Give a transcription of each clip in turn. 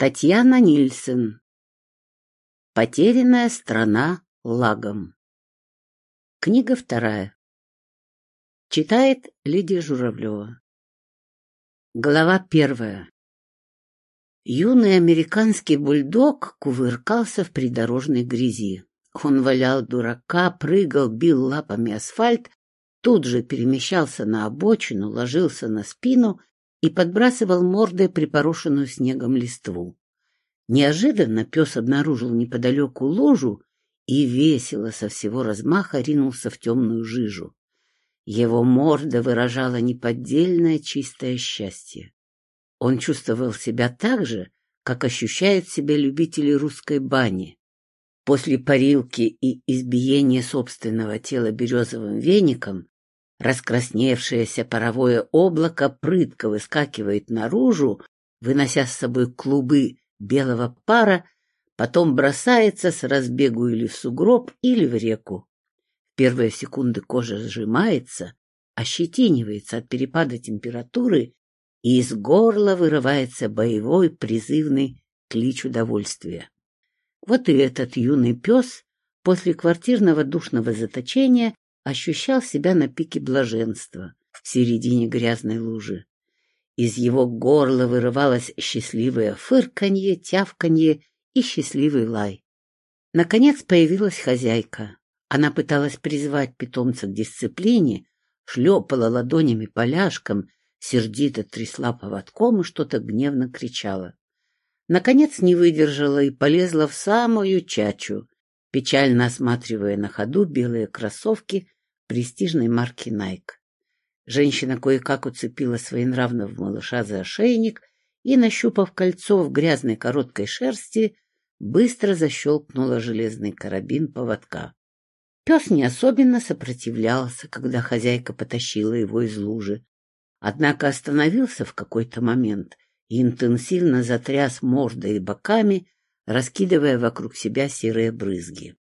Татьяна Нильсен. Потерянная страна лагом. Книга вторая. Читает Лидия Журавлева. Глава первая. Юный американский бульдог кувыркался в придорожной грязи. Он валял дурака, прыгал, бил лапами асфальт, тут же перемещался на обочину, ложился на спину и подбрасывал мордой припорошенную снегом листву. Неожиданно пес обнаружил неподалеку ложу и весело со всего размаха ринулся в темную жижу. Его морда выражала неподдельное чистое счастье. Он чувствовал себя так же, как ощущают себя любители русской бани. После парилки и избиения собственного тела березовым веником Раскрасневшееся паровое облако прытко выскакивает наружу, вынося с собой клубы белого пара, потом бросается с разбегу или в сугроб, или в реку. В первые секунды кожа сжимается, ощетинивается от перепада температуры, и из горла вырывается боевой призывный клич удовольствия. Вот и этот юный пес после квартирного душного заточения ощущал себя на пике блаженства в середине грязной лужи. Из его горла вырывалось счастливое фырканье, тявканье и счастливый лай. Наконец появилась хозяйка. Она пыталась призвать питомца к дисциплине, шлепала ладонями поляшком, сердито трясла поводком и что-то гневно кричала. Наконец не выдержала и полезла в самую чачу, печально осматривая на ходу белые кроссовки престижной марки Nike. Женщина кое-как уцепила своенравного малыша за ошейник и, нащупав кольцо в грязной короткой шерсти, быстро защелкнула железный карабин поводка. Пес не особенно сопротивлялся, когда хозяйка потащила его из лужи, однако остановился в какой-то момент и интенсивно затряс мордой и боками, раскидывая вокруг себя серые брызги.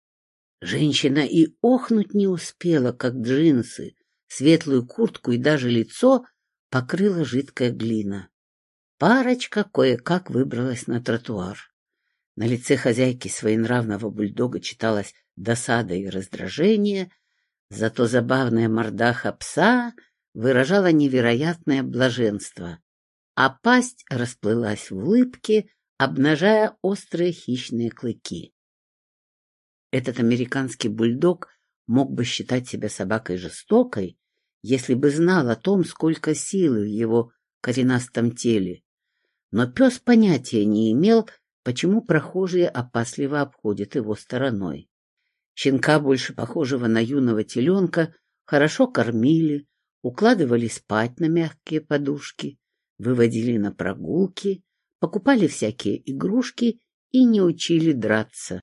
Женщина и охнуть не успела, как джинсы, светлую куртку и даже лицо покрыла жидкая глина. Парочка кое-как выбралась на тротуар. На лице хозяйки своенравного бульдога читалась досада и раздражение, зато забавная мордаха пса выражала невероятное блаженство, а пасть расплылась в улыбке, обнажая острые хищные клыки. Этот американский бульдог мог бы считать себя собакой жестокой, если бы знал о том, сколько силы в его коренастом теле. Но пес понятия не имел, почему прохожие опасливо обходят его стороной. Щенка, больше похожего на юного теленка, хорошо кормили, укладывали спать на мягкие подушки, выводили на прогулки, покупали всякие игрушки и не учили драться.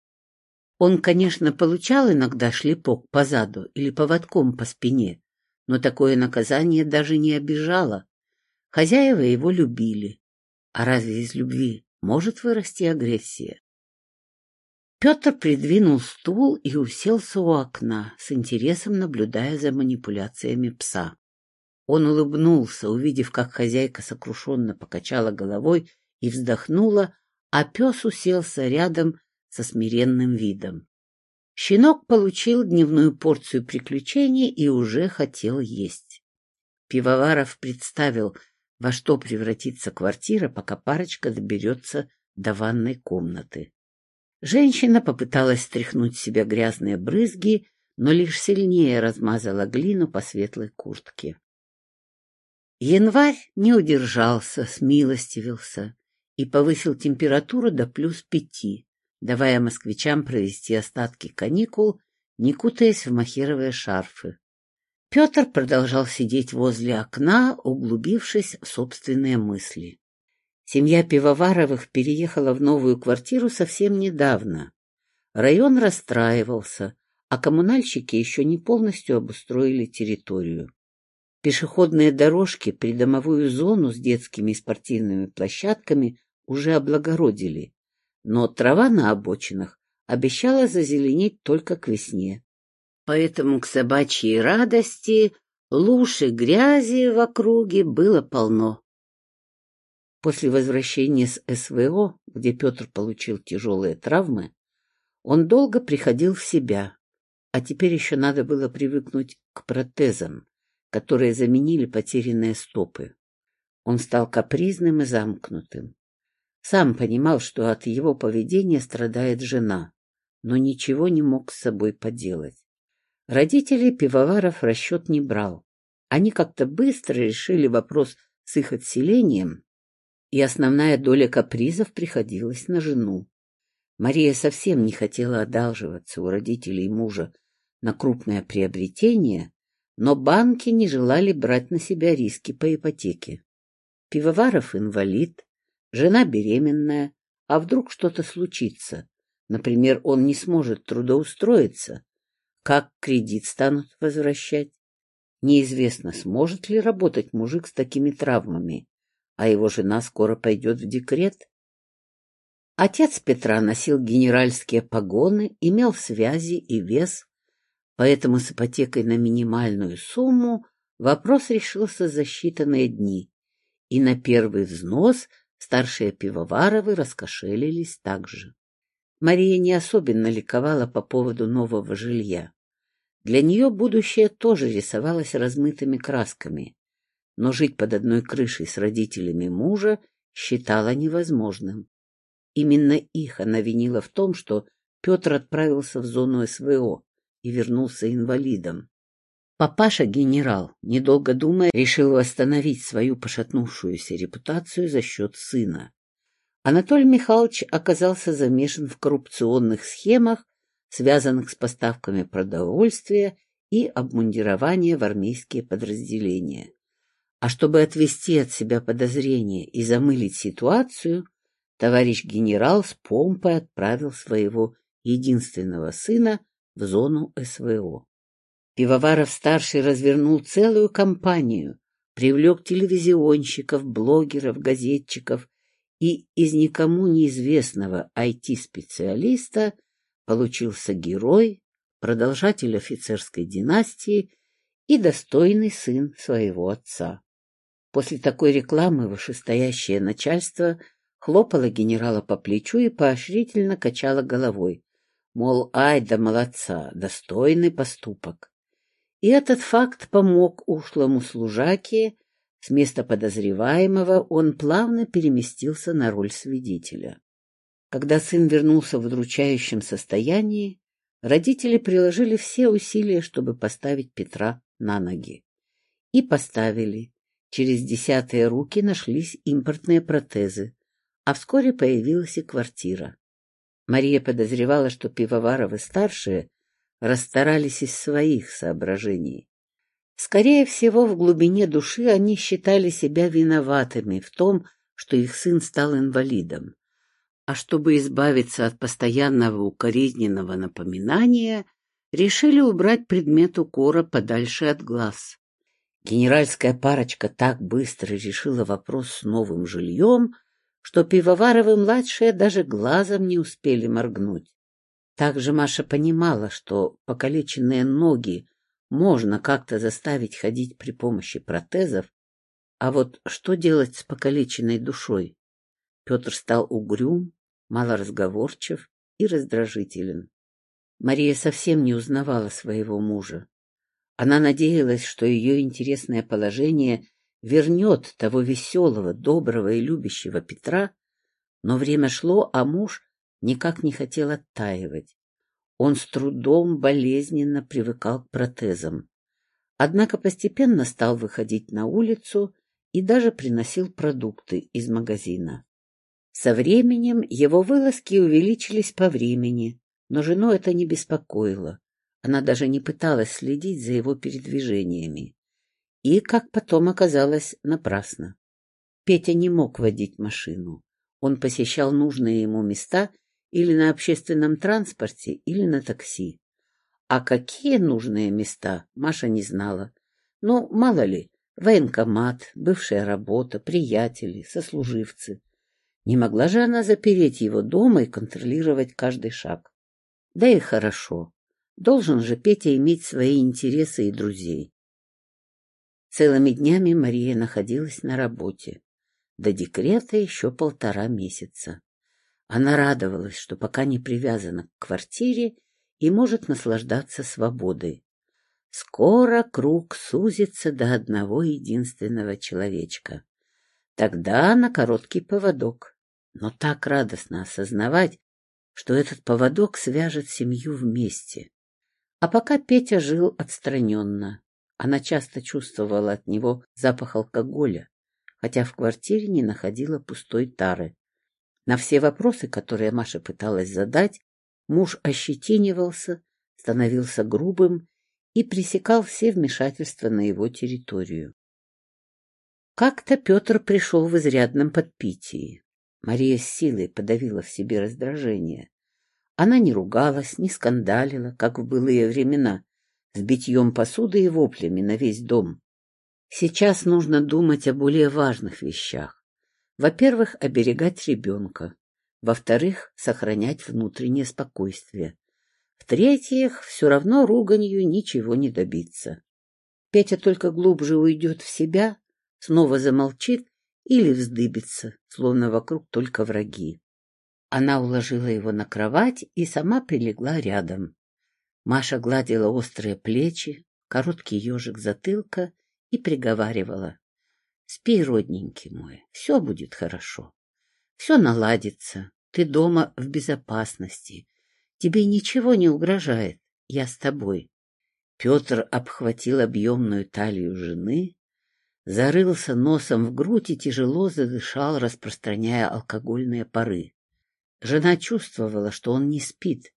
Он, конечно, получал иногда шлепок по заду или поводком по спине, но такое наказание даже не обижало. Хозяева его любили. А разве из любви может вырасти агрессия? Петр придвинул стул и уселся у окна, с интересом наблюдая за манипуляциями пса. Он улыбнулся, увидев, как хозяйка сокрушенно покачала головой и вздохнула, а пес уселся рядом со смиренным видом. Щенок получил дневную порцию приключений и уже хотел есть. Пивоваров представил, во что превратится квартира, пока парочка доберется до ванной комнаты. Женщина попыталась стряхнуть с себя грязные брызги, но лишь сильнее размазала глину по светлой куртке. Январь не удержался, смилостивился и повысил температуру до плюс пяти давая москвичам провести остатки каникул, не кутаясь в махеровые шарфы. Петр продолжал сидеть возле окна, углубившись в собственные мысли. Семья Пивоваровых переехала в новую квартиру совсем недавно. Район расстраивался, а коммунальщики еще не полностью обустроили территорию. Пешеходные дорожки, придомовую зону с детскими и спортивными площадками уже облагородили, но трава на обочинах обещала зазеленеть только к весне. Поэтому к собачьей радости луж и грязи в округе было полно. После возвращения с СВО, где Петр получил тяжелые травмы, он долго приходил в себя, а теперь еще надо было привыкнуть к протезам, которые заменили потерянные стопы. Он стал капризным и замкнутым. Сам понимал, что от его поведения страдает жена, но ничего не мог с собой поделать. Родителей пивоваров расчет не брал. Они как-то быстро решили вопрос с их отселением, и основная доля капризов приходилась на жену. Мария совсем не хотела одалживаться у родителей мужа на крупное приобретение, но банки не желали брать на себя риски по ипотеке. Пивоваров инвалид, жена беременная, а вдруг что-то случится, например, он не сможет трудоустроиться, как кредит станут возвращать? Неизвестно, сможет ли работать мужик с такими травмами, а его жена скоро пойдет в декрет. Отец Петра носил генеральские погоны, имел связи и вес, поэтому с ипотекой на минимальную сумму вопрос решился за считанные дни, и на первый взнос старшие пивоваровы раскошелились также. Мария не особенно ликовала по поводу нового жилья. Для нее будущее тоже рисовалось размытыми красками, но жить под одной крышей с родителями мужа считала невозможным. Именно их она винила в том, что Петр отправился в зону СВО и вернулся инвалидом. Папаша-генерал, недолго думая, решил восстановить свою пошатнувшуюся репутацию за счет сына. Анатолий Михайлович оказался замешан в коррупционных схемах, связанных с поставками продовольствия и обмундирования в армейские подразделения. А чтобы отвести от себя подозрения и замылить ситуацию, товарищ генерал с помпой отправил своего единственного сына в зону СВО. Пивоваров-старший развернул целую кампанию, привлек телевизионщиков, блогеров, газетчиков и из никому неизвестного IT-специалиста получился герой, продолжатель офицерской династии и достойный сын своего отца. После такой рекламы вышестоящее начальство хлопало генерала по плечу и поощрительно качало головой, мол, ай да молодца, достойный поступок. И этот факт помог ушлому служаке с места подозреваемого он плавно переместился на роль свидетеля. Когда сын вернулся в удручающем состоянии, родители приложили все усилия, чтобы поставить Петра на ноги. И поставили. Через десятые руки нашлись импортные протезы, а вскоре появилась и квартира. Мария подозревала, что пивоваровы-старшие расстарались из своих соображений. Скорее всего, в глубине души они считали себя виноватыми в том, что их сын стал инвалидом. А чтобы избавиться от постоянного укоризненного напоминания, решили убрать предмет укора подальше от глаз. Генеральская парочка так быстро решила вопрос с новым жильем, что Пивоваровы-младшие даже глазом не успели моргнуть. Также Маша понимала, что покалеченные ноги можно как-то заставить ходить при помощи протезов, а вот что делать с покалеченной душой? Петр стал угрюм, малоразговорчив и раздражителен. Мария совсем не узнавала своего мужа. Она надеялась, что ее интересное положение вернет того веселого, доброго и любящего Петра, но время шло, а муж никак не хотел оттаивать. Он с трудом болезненно привыкал к протезам. Однако постепенно стал выходить на улицу и даже приносил продукты из магазина. Со временем его вылазки увеличились по времени, но жену это не беспокоило. Она даже не пыталась следить за его передвижениями. И, как потом оказалось, напрасно. Петя не мог водить машину. Он посещал нужные ему места или на общественном транспорте, или на такси. А какие нужные места, Маша не знала. Ну, мало ли, военкомат, бывшая работа, приятели, сослуживцы. Не могла же она запереть его дома и контролировать каждый шаг. Да и хорошо. Должен же Петя иметь свои интересы и друзей. Целыми днями Мария находилась на работе. До декрета еще полтора месяца. Она радовалась, что пока не привязана к квартире и может наслаждаться свободой. Скоро круг сузится до одного единственного человечка. Тогда на короткий поводок. Но так радостно осознавать, что этот поводок свяжет семью вместе. А пока Петя жил отстраненно. Она часто чувствовала от него запах алкоголя, хотя в квартире не находила пустой тары. На все вопросы, которые Маша пыталась задать, муж ощетинивался, становился грубым и пресекал все вмешательства на его территорию. Как-то Петр пришел в изрядном подпитии. Мария с силой подавила в себе раздражение. Она не ругалась, не скандалила, как в былые времена, с битьем посуды и воплями на весь дом. Сейчас нужно думать о более важных вещах. Во-первых, оберегать ребенка. Во-вторых, сохранять внутреннее спокойствие. В-третьих, все равно руганью ничего не добиться. Петя только глубже уйдет в себя, снова замолчит или вздыбится, словно вокруг только враги. Она уложила его на кровать и сама прилегла рядом. Маша гладила острые плечи, короткий ежик затылка и приговаривала. — Спи, родненький мой, все будет хорошо. Все наладится, ты дома в безопасности. Тебе ничего не угрожает, я с тобой. Петр обхватил объемную талию жены, зарылся носом в грудь и тяжело задышал, распространяя алкогольные пары. Жена чувствовала, что он не спит,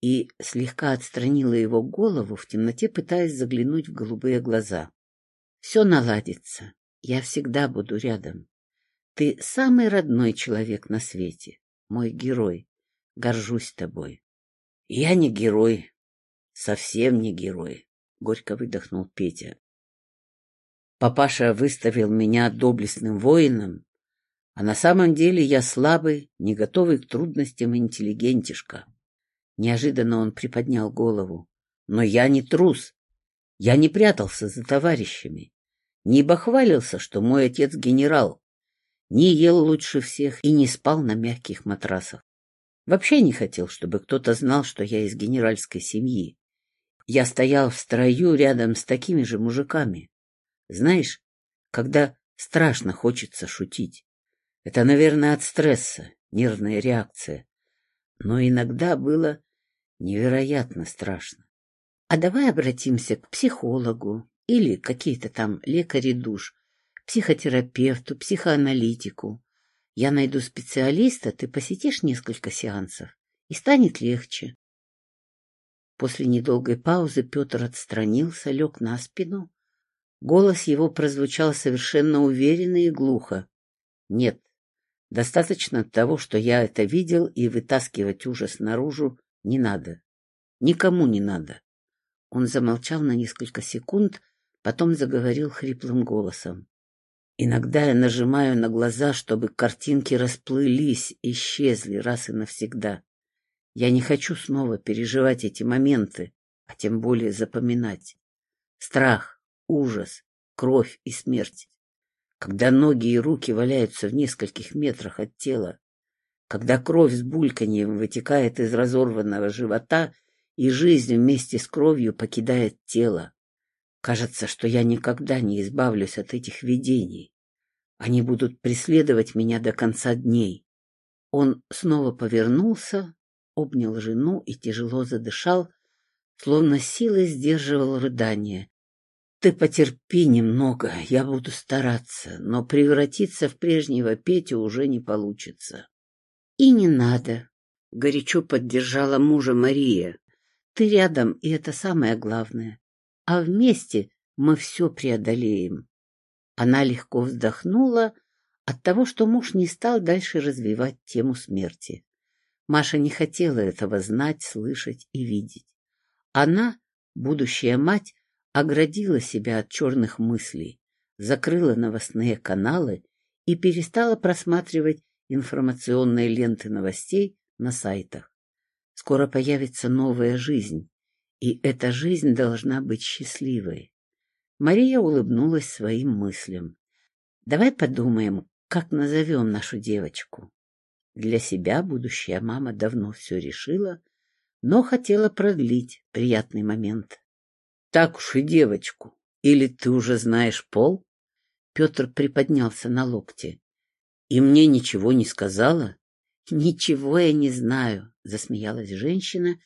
и слегка отстранила его голову в темноте, пытаясь заглянуть в голубые глаза. — Все наладится. Я всегда буду рядом. Ты самый родной человек на свете, мой герой. Горжусь тобой. — Я не герой. Совсем не герой, — горько выдохнул Петя. Папаша выставил меня доблестным воином, а на самом деле я слабый, не готовый к трудностям интеллигентишка. Неожиданно он приподнял голову. Но я не трус. Я не прятался за товарищами. Не бахвалился, что мой отец генерал. Не ел лучше всех и не спал на мягких матрасах. Вообще не хотел, чтобы кто-то знал, что я из генеральской семьи. Я стоял в строю рядом с такими же мужиками. Знаешь, когда страшно хочется шутить. Это, наверное, от стресса, нервная реакция. Но иногда было невероятно страшно. А давай обратимся к психологу или какие-то там лекари душ, психотерапевту, психоаналитику. Я найду специалиста, ты посетишь несколько сеансов, и станет легче. После недолгой паузы Петр отстранился, лег на спину. Голос его прозвучал совершенно уверенно и глухо. Нет, Достаточно того, что я это видел, и вытаскивать ужас наружу не надо. Никому не надо. Он замолчал на несколько секунд, потом заговорил хриплым голосом. Иногда я нажимаю на глаза, чтобы картинки расплылись, исчезли раз и навсегда. Я не хочу снова переживать эти моменты, а тем более запоминать. Страх, ужас, кровь и смерть когда ноги и руки валяются в нескольких метрах от тела, когда кровь с бульканьем вытекает из разорванного живота и жизнь вместе с кровью покидает тело. Кажется, что я никогда не избавлюсь от этих видений. Они будут преследовать меня до конца дней. Он снова повернулся, обнял жену и тяжело задышал, словно силой сдерживал рыдание, ты потерпи немного, я буду стараться, но превратиться в прежнего Петю уже не получится. И не надо, — горячо поддержала мужа Мария. Ты рядом, и это самое главное. А вместе мы все преодолеем. Она легко вздохнула от того, что муж не стал дальше развивать тему смерти. Маша не хотела этого знать, слышать и видеть. Она, будущая мать, оградила себя от черных мыслей, закрыла новостные каналы и перестала просматривать информационные ленты новостей на сайтах. Скоро появится новая жизнь, и эта жизнь должна быть счастливой. Мария улыбнулась своим мыслям. Давай подумаем, Как назовем нашу девочку? Для себя будущая мама давно все решила, но хотела продлить приятный момент. Так уж и девочку. Или ты уже знаешь пол? Петр приподнялся на локте. И мне ничего не сказала? Ничего я не знаю, засмеялась женщина,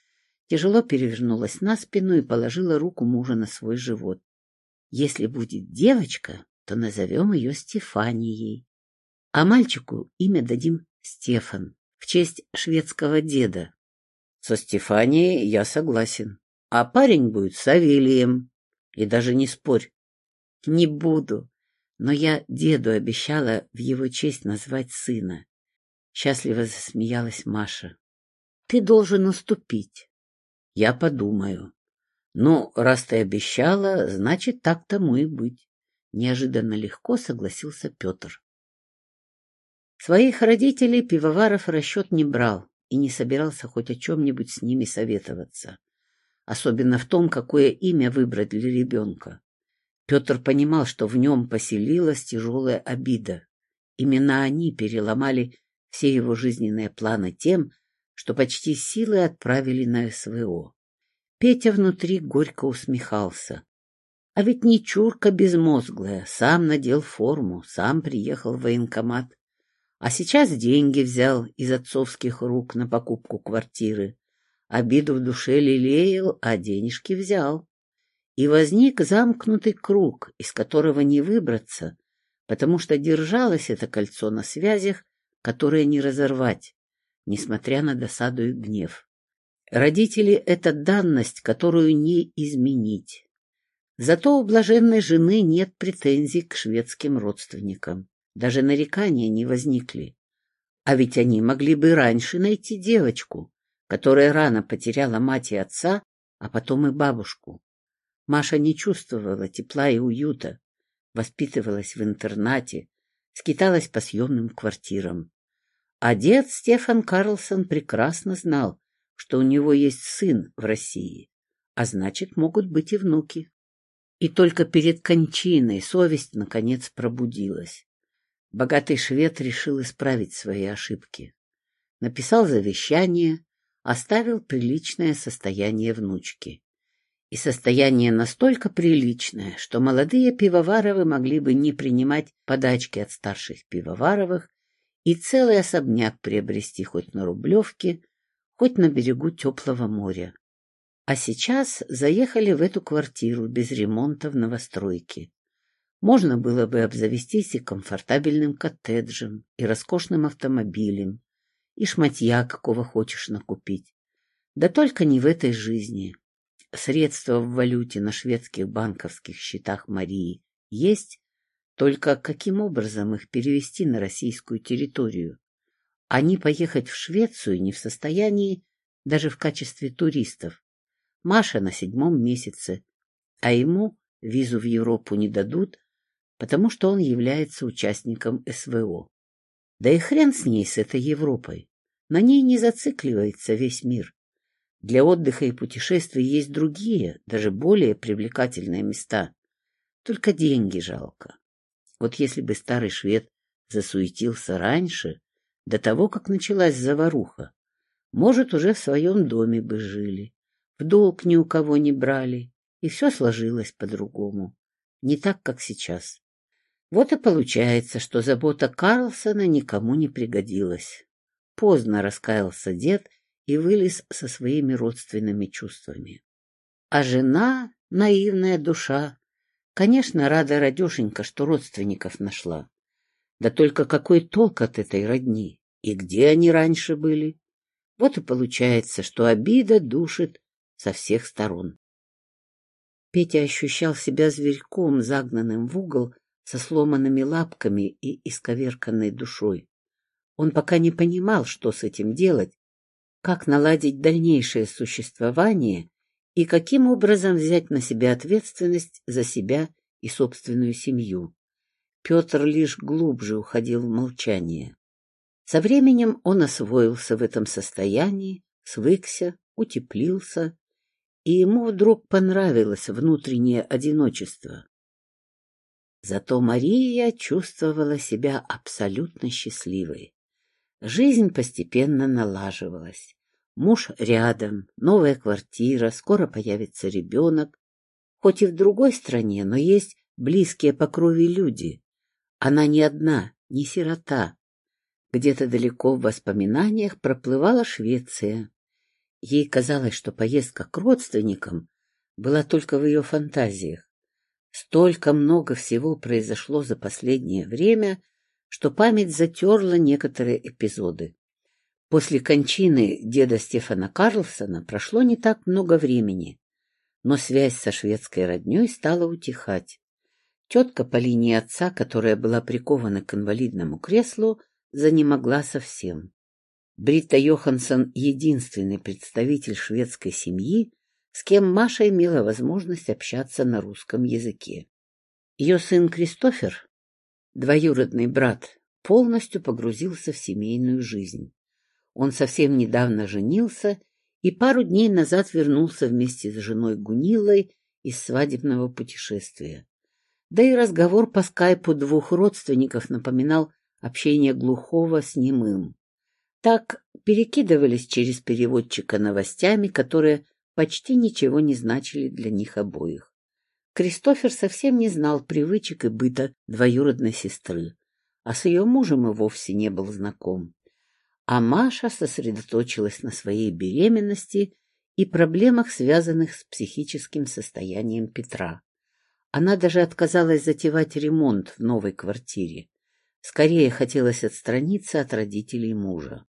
тяжело перевернулась на спину и положила руку мужа на свой живот. Если будет девочка, то назовем ее Стефанией. А мальчику имя дадим Стефан, в честь шведского деда. Со Стефанией я согласен. А парень будет Савелием. И даже не спорь. Не буду. Но я деду обещала в его честь назвать сына. Счастливо засмеялась Маша. Ты должен уступить. Я подумаю. Ну, раз ты обещала, значит, так тому и быть. Неожиданно легко согласился Петр. Своих родителей Пивоваров расчет не брал и не собирался хоть о чем-нибудь с ними советоваться. Особенно в том, какое имя выбрать для ребенка. Петр понимал, что в нем поселилась тяжелая обида. Именно они переломали все его жизненные планы тем, что почти силой отправили на СВО. Петя внутри горько усмехался. А ведь не чурка безмозглая, сам надел форму, сам приехал в военкомат. А сейчас деньги взял из отцовских рук на покупку квартиры. Обиду в душе лелеял, а денежки взял. И возник замкнутый круг, из которого не выбраться, потому что держалось это кольцо на связях, которые не разорвать, несмотря на досаду и гнев. Родители — это данность, которую не изменить. Зато у блаженной жены нет претензий к шведским родственникам. Даже нарекания не возникли. А ведь они могли бы раньше найти девочку, которая рано потеряла мать и отца, а потом и бабушку. Маша не чувствовала тепла и уюта, воспитывалась в интернате, скиталась по съемным квартирам. А дед Стефан Карлсон прекрасно знал, что у него есть сын в России, а значит, могут быть и внуки. И только перед кончиной совесть, наконец, пробудилась. Богатый швед решил исправить свои ошибки. Написал завещание, оставил приличное состояние внучки. И состояние настолько приличное, что молодые пивоваровы могли бы не принимать подачки от старших пивоваровых и целый особняк приобрести хоть на Рублевке, хоть на берегу теплого моря. А сейчас заехали в эту квартиру без ремонта в новостройке. Можно было бы обзавестись и комфортабельным коттеджем, и роскошным автомобилем, и шматья, какого хочешь накупить. Да только не в этой жизни. Средства в валюте на шведских банковских счетах Марии есть, только каким образом их перевести на российскую территорию? Они поехать в Швецию не в состоянии даже в качестве туристов. Маша на седьмом месяце, а ему визу в Европу не дадут, потому что он является участником СВО. Да и хрен с ней, с этой Европой. На ней не зацикливается весь мир. Для отдыха и путешествий есть другие, даже более привлекательные места. Только деньги жалко. Вот если бы старый швед засуетился раньше, до того, как началась заваруха, может, уже в своем доме бы жили, в долг ни у кого не брали, и все сложилось по-другому. Не так, как сейчас. Вот и получается, что забота Карлсона никому не пригодилась. Поздно раскаялся дед и вылез со своими родственными чувствами. А жена, наивная душа, конечно, рада радешенька, что родственников нашла. Да только какой толк от этой родни? И где они раньше были? Вот и получается, что обида душит со всех сторон. Петя ощущал себя зверьком, загнанным в угол, со сломанными лапками и исковерканной душой. Он пока не понимал, что с этим делать, как наладить дальнейшее существование и каким образом взять на себя ответственность за себя и собственную семью. Петр лишь глубже уходил в молчание. Со временем он освоился в этом состоянии, свыкся, утеплился, и ему вдруг понравилось внутреннее одиночество. Зато Мария чувствовала себя абсолютно счастливой. Жизнь постепенно налаживалась. Муж рядом, новая квартира, скоро появится ребенок. Хоть и в другой стране, но есть близкие по крови люди. Она не одна, не сирота. Где-то далеко в воспоминаниях проплывала Швеция. Ей казалось, что поездка к родственникам была только в ее фантазиях. Столько много всего произошло за последнее время, что память затерла некоторые эпизоды. После кончины деда Стефана Карлсона прошло не так много времени, но связь со шведской родней стала утихать. Тетка по линии отца, которая была прикована к инвалидному креслу, занемогла совсем. Бритта Йоханссон — единственный представитель шведской семьи, с кем Маша имела возможность общаться на русском языке. Ее сын Кристофер, двоюродный брат, полностью погрузился в семейную жизнь. Он совсем недавно женился и пару дней назад вернулся вместе с женой Гунилой из свадебного путешествия. Да и разговор по скайпу двух родственников напоминал общение глухого с немым. Так перекидывались через переводчика новостями, которые почти ничего не значили для них обоих. Кристофер совсем не знал привычек и быта двоюродной сестры, а с ее мужем и вовсе не был знаком. А Маша сосредоточилась на своей беременности и проблемах, связанных с психическим состоянием Петра. Она даже отказалась затевать ремонт в новой квартире. Скорее хотелось отстраниться от родителей мужа.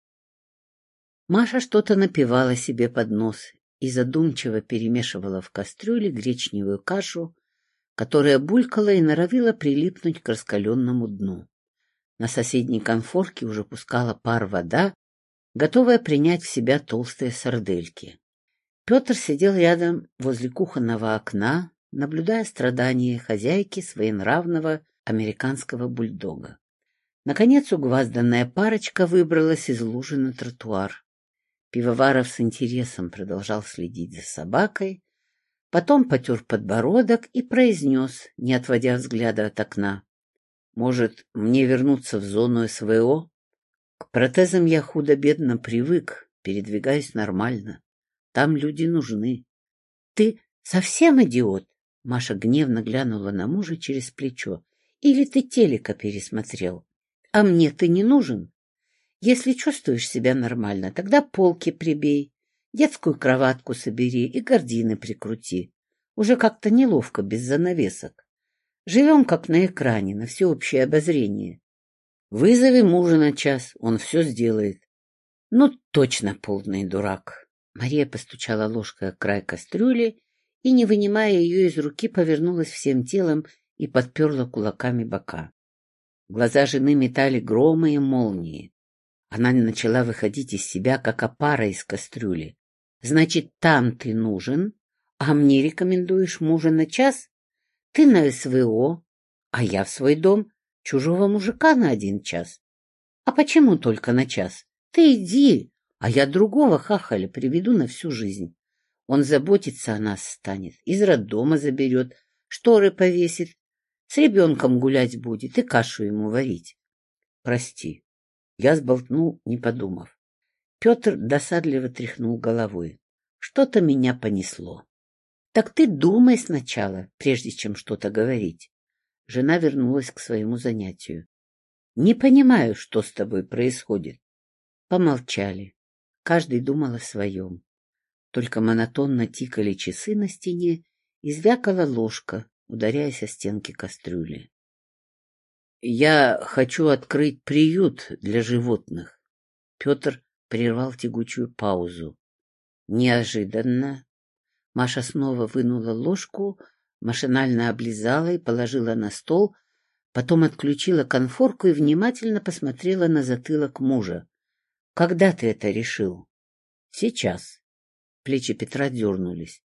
Маша что-то напивала себе под нос и задумчиво перемешивала в кастрюле гречневую кашу, которая булькала и норовила прилипнуть к раскаленному дну. На соседней конфорке уже пускала пар вода, готовая принять в себя толстые сардельки. Петр сидел рядом возле кухонного окна, наблюдая страдания хозяйки своенравного американского бульдога. Наконец угвазданная парочка выбралась из лужи на тротуар. Пивоваров с интересом продолжал следить за собакой, потом потер подбородок и произнес, не отводя взгляда от окна. «Может, мне вернуться в зону СВО? К протезам я худо-бедно привык, передвигаюсь нормально. Там люди нужны». «Ты совсем идиот?» Маша гневно глянула на мужа через плечо. «Или ты телека пересмотрел? А мне ты не нужен?» Если чувствуешь себя нормально, тогда полки прибей, детскую кроватку собери и гардины прикрути. Уже как-то неловко без занавесок. Живем как на экране, на всеобщее обозрение. Вызови мужа на час, он все сделает. Ну, точно полный дурак. Мария постучала ложкой о край кастрюли и, не вынимая ее из руки, повернулась всем телом и подперла кулаками бока. Глаза жены метали громы и молнии. Она начала выходить из себя, как опара из кастрюли. Значит, там ты нужен, а мне рекомендуешь мужа на час? Ты на СВО, а я в свой дом, чужого мужика на один час. А почему только на час? Ты иди, а я другого хахаля приведу на всю жизнь. Он заботиться о нас станет, из роддома заберет, шторы повесит, с ребенком гулять будет и кашу ему варить. Прости, я сболтнул, не подумав. Петр досадливо тряхнул головой. Что-то меня понесло. — Так ты думай сначала, прежде чем что-то говорить. Жена вернулась к своему занятию. — Не понимаю, что с тобой происходит. Помолчали. Каждый думал о своем. Только монотонно тикали часы на стене и звякала ложка, ударяясь о стенки кастрюли. Я хочу открыть приют для животных. Петр прервал тягучую паузу. Неожиданно Маша снова вынула ложку, машинально облизала и положила на стол, потом отключила конфорку и внимательно посмотрела на затылок мужа. — Когда ты это решил? — Сейчас. Плечи Петра дернулись.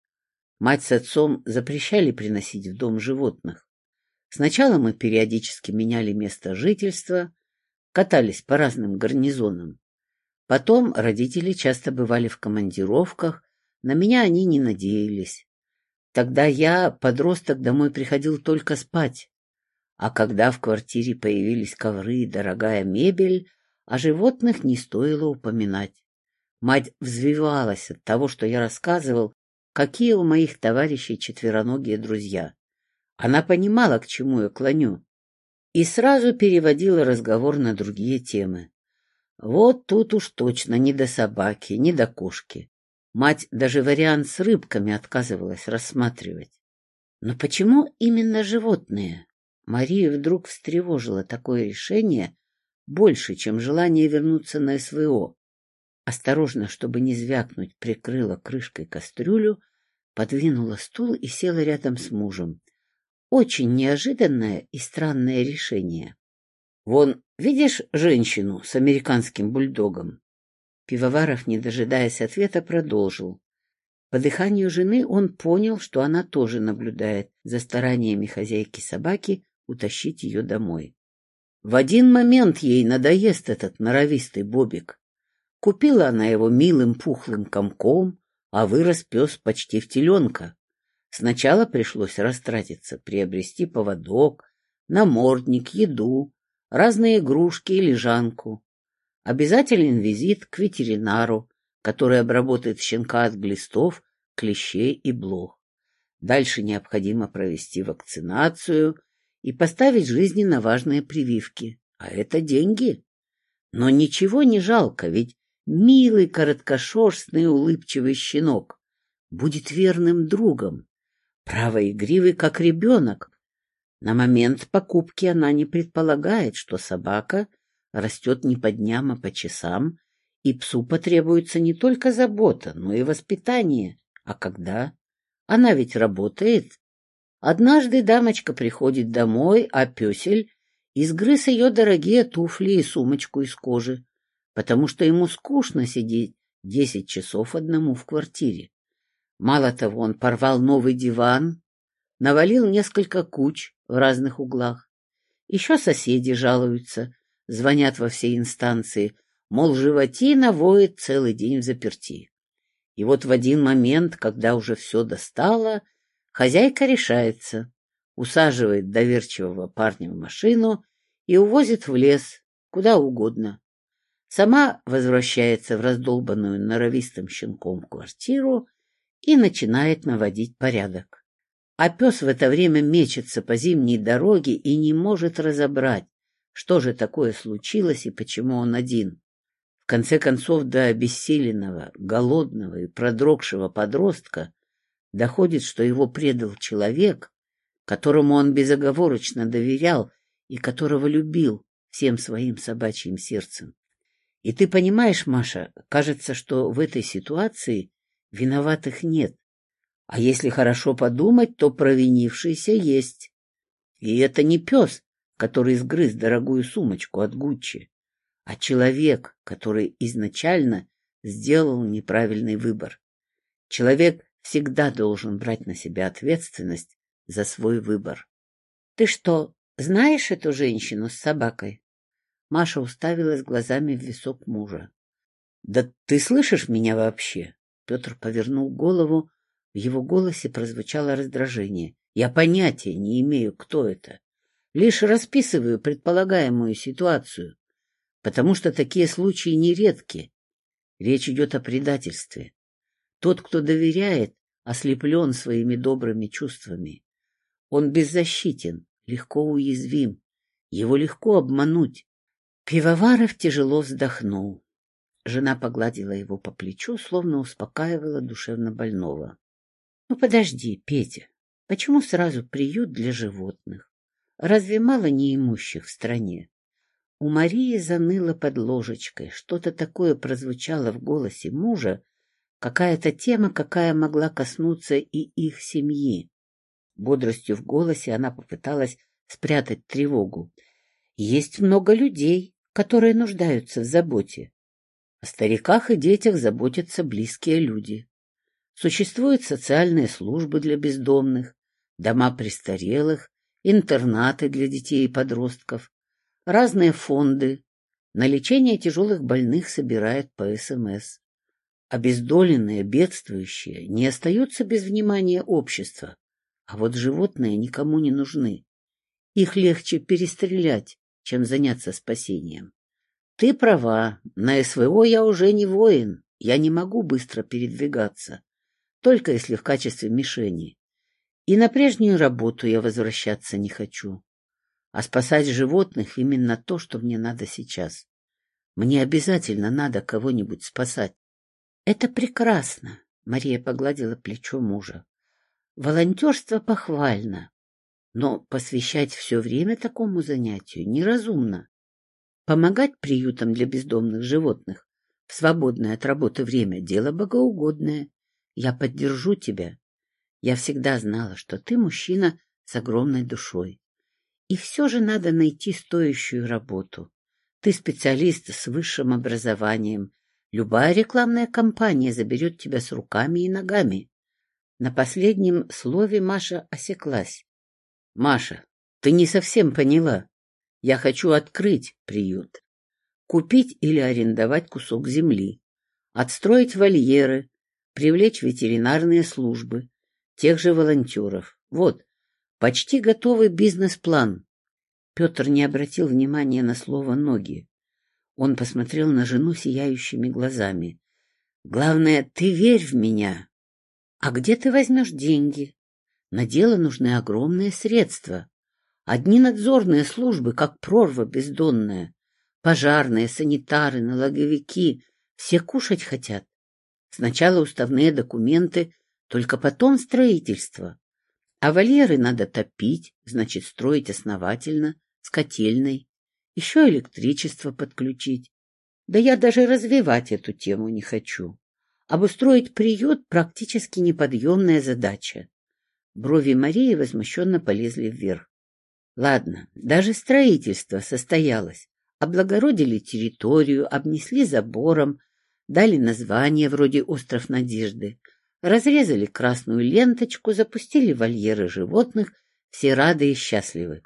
Мать с отцом запрещали приносить в дом животных. Сначала мы периодически меняли место жительства, катались по разным гарнизонам. Потом родители часто бывали в командировках, на меня они не надеялись. Тогда я, подросток, домой приходил только спать, А когда в квартире появились ковры и дорогая мебель, о животных не стоило упоминать. Мать взвивалась от того, что я рассказывал, какие у моих товарищей четвероногие друзья. Она понимала, к чему я клоню, и сразу переводила разговор на другие темы. Вот тут уж точно не до собаки, не до кошки. Мать даже вариант с рыбками отказывалась рассматривать. Но почему именно животные? Марию вдруг встревожило такое решение больше, чем желание вернуться на СВО. Осторожно, чтобы не звякнуть, прикрыла крышкой кастрюлю, подвинула стул и села рядом с мужем. Очень неожиданное и странное решение. Вон, видишь женщину с американским бульдогом? Пивоваров, не дожидаясь ответа, продолжил. По дыханию жены он понял, что она тоже наблюдает за стараниями хозяйки собаки утащить ее домой. В один момент ей надоест этот норовистый бобик. Купила она его милым пухлым комком, а вырос пес почти в теленка. Сначала пришлось растратиться, приобрести поводок, намордник, еду, разные игрушки и лежанку. Обязателен визит к ветеринару, который обработает щенка от глистов, клещей и блох. Дальше необходимо провести вакцинацию и поставить жизненно важные прививки. А это деньги. Но ничего не жалко, ведь милый, короткошерстный, улыбчивый щенок будет верным другом, право игривый, как ребенок. На момент покупки она не предполагает, что собака растет не по дням, а по часам, и псу потребуется не только забота, но и воспитание. А когда? Она ведь работает. Однажды дамочка приходит домой, а песель изгрыз ее дорогие туфли и сумочку из кожи, потому что ему скучно сидеть десять часов одному в квартире. Мало того, он порвал новый диван, навалил несколько куч в разных углах. Еще соседи жалуются, звонят во все инстанции, мол, животина воет целый день в заперти. И вот в один момент, когда уже все достало, Хозяйка решается, усаживает доверчивого парня в машину и увозит в лес, куда угодно. Сама возвращается в раздолбанную норовистым щенком квартиру и начинает наводить порядок. А пес в это время мечется по зимней дороге и не может разобрать, что же такое случилось и почему он один. В конце концов, до обессиленного, голодного и продрогшего подростка доходит, что его предал человек, которому он безоговорочно доверял и которого любил всем своим собачьим сердцем. И ты понимаешь, Маша, кажется, что в этой ситуации виноватых нет. А если хорошо подумать, то провинившийся есть. И это не пес, который сгрыз дорогую сумочку от Гуччи, а человек, который изначально сделал неправильный выбор. Человек, всегда должен брать на себя ответственность за свой выбор. — Ты что, знаешь эту женщину с собакой? Маша уставилась глазами в висок мужа. — Да ты слышишь меня вообще? Петр повернул голову, в его голосе прозвучало раздражение. — Я понятия не имею, кто это. Лишь расписываю предполагаемую ситуацию, потому что такие случаи нередки. Речь идет о предательстве. Тот, кто доверяет, ослеплен своими добрыми чувствами. Он беззащитен, легко уязвим, его легко обмануть. Пивоваров тяжело вздохнул. Жена погладила его по плечу, словно успокаивала душевно больного. — Ну подожди, Петя, почему сразу приют для животных? Разве мало неимущих в стране? У Марии заныло под ложечкой, что-то такое прозвучало в голосе мужа, Какая-то тема, какая могла коснуться и их семьи. Бодростью в голосе она попыталась спрятать тревогу. Есть много людей, которые нуждаются в заботе. О стариках и детях заботятся близкие люди. Существуют социальные службы для бездомных, дома престарелых, интернаты для детей и подростков, разные фонды. На лечение тяжелых больных собирают по СМС. Обездоленные, бедствующие не остаются без внимания общества, а вот животные никому не нужны. Их легче перестрелять, чем заняться спасением. Ты права, на СВО я уже не воин, я не могу быстро передвигаться, только если в качестве мишени. И на прежнюю работу я возвращаться не хочу. А спасать животных именно то, что мне надо сейчас. Мне обязательно надо кого-нибудь спасать. Это прекрасно, Мария погладила плечо мужа. Волонтерство похвально, но посвящать все время такому занятию неразумно. Помогать приютам для бездомных животных в свободное от работы время – дело богоугодное. Я поддержу тебя. Я всегда знала, что ты мужчина с огромной душой. И все же надо найти стоящую работу. Ты специалист с высшим образованием. Любая рекламная кампания заберет тебя с руками и ногами. На последнем слове Маша осеклась. — Маша, ты не совсем поняла. Я хочу открыть приют. Купить или арендовать кусок земли. Отстроить вольеры. Привлечь ветеринарные службы. Тех же волонтеров. Вот, почти готовый бизнес-план. Петр не обратил внимания на слово «ноги». Он посмотрел на жену сияющими глазами. «Главное, ты верь в меня. А где ты возьмешь деньги? На дело нужны огромные средства. Одни надзорные службы, как прорва бездонная. Пожарные, санитары, налоговики — все кушать хотят. Сначала уставные документы, только потом строительство. А вольеры надо топить, значит, строить основательно, с котельной. Еще электричество подключить. Да я даже развивать эту тему не хочу. Обустроить приют — практически неподъемная задача. Брови Марии возмущенно полезли вверх. Ладно, даже строительство состоялось. Облагородили территорию, обнесли забором, дали название вроде «Остров Надежды», разрезали красную ленточку, запустили вольеры животных, все рады и счастливы.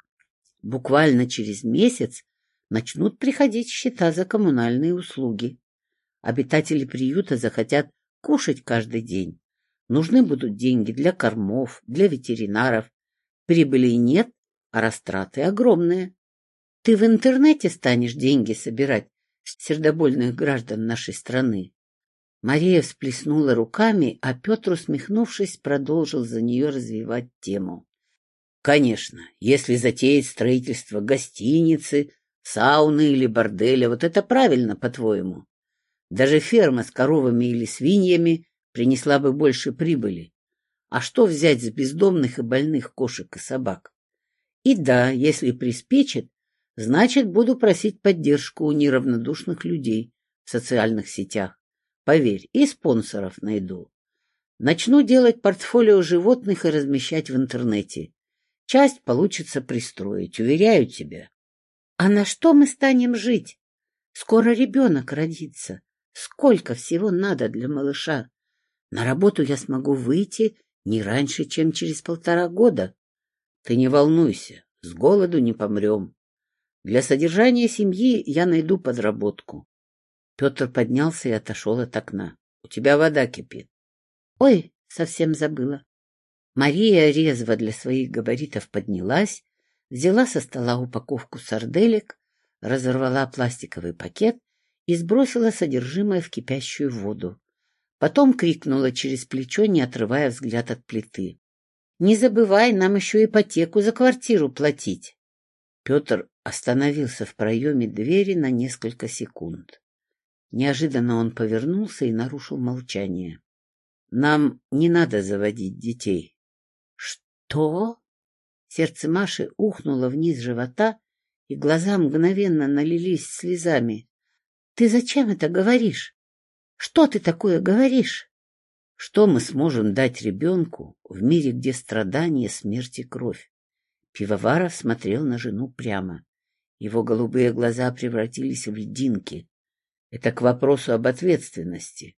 Буквально через месяц начнут приходить счета за коммунальные услуги. Обитатели приюта захотят кушать каждый день. Нужны будут деньги для кормов, для ветеринаров. Прибыли нет, а растраты огромные. Ты в интернете станешь деньги собирать с сердобольных граждан нашей страны. Мария всплеснула руками, а Петр, усмехнувшись, продолжил за нее развивать тему. Конечно, если затеять строительство гостиницы, сауны или борделя, вот это правильно, по-твоему. Даже ферма с коровами или свиньями принесла бы больше прибыли. А что взять с бездомных и больных кошек и собак? И да, если приспичит, значит, буду просить поддержку у неравнодушных людей в социальных сетях. Поверь, и спонсоров найду. Начну делать портфолио животных и размещать в интернете. Часть получится пристроить, уверяю тебя. А на что мы станем жить? Скоро ребенок родится. Сколько всего надо для малыша? На работу я смогу выйти не раньше, чем через полтора года. Ты не волнуйся, с голоду не помрем. Для содержания семьи я найду подработку. Петр поднялся и отошел от окна. У тебя вода кипит. Ой, совсем забыла. Мария резво для своих габаритов поднялась, взяла со стола упаковку сарделек, разорвала пластиковый пакет и сбросила содержимое в кипящую воду. Потом крикнула через плечо, не отрывая взгляд от плиты. Не забывай, нам еще ипотеку за квартиру платить. Петр остановился в проеме двери на несколько секунд. Неожиданно он повернулся и нарушил молчание. — Нам не надо заводить детей. — Что? Сердце Маши ухнуло вниз живота, и глаза мгновенно налились слезами. — Ты зачем это говоришь? Что ты такое говоришь? Что мы сможем дать ребенку в мире, где страдания, смерть и кровь? Пивоваров смотрел на жену прямо. Его голубые глаза превратились в льдинки. Это к вопросу об ответственности.